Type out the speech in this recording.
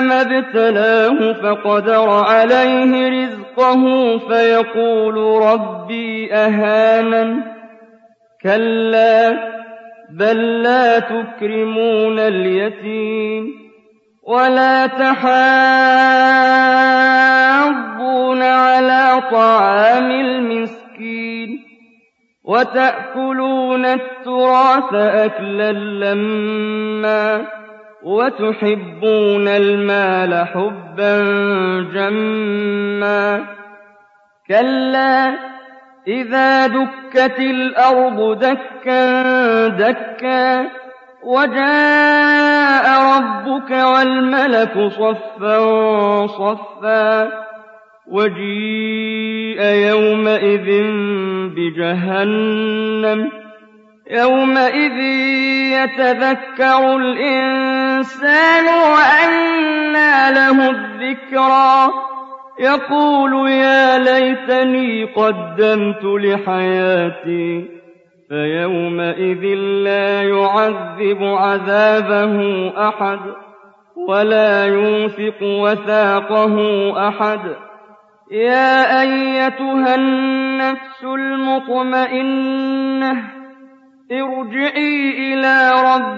ما ابتلاه فقدر عليه رزقه فيقول ربي أهانن كلا بل لا تكرمون اليتيم ولا تحاضون على طعام المسكين وتأكلون التراث أكلا لما وتحبون المال حبا جما. كلا إذا دكت الأرض دكا دكا وجاء ربك والملك صفا صفا. وجيء يومئذ بجهنم يومئذ يتذكر الإنسان وأنى له الذكرى. يقول يا ليتني قدمت لحياتي فيومئذ لا يعذب عذابه أحد ولا يوثق وثاقه أحد. يا أيتها النفس المطمئنة ارجعي إلى ربك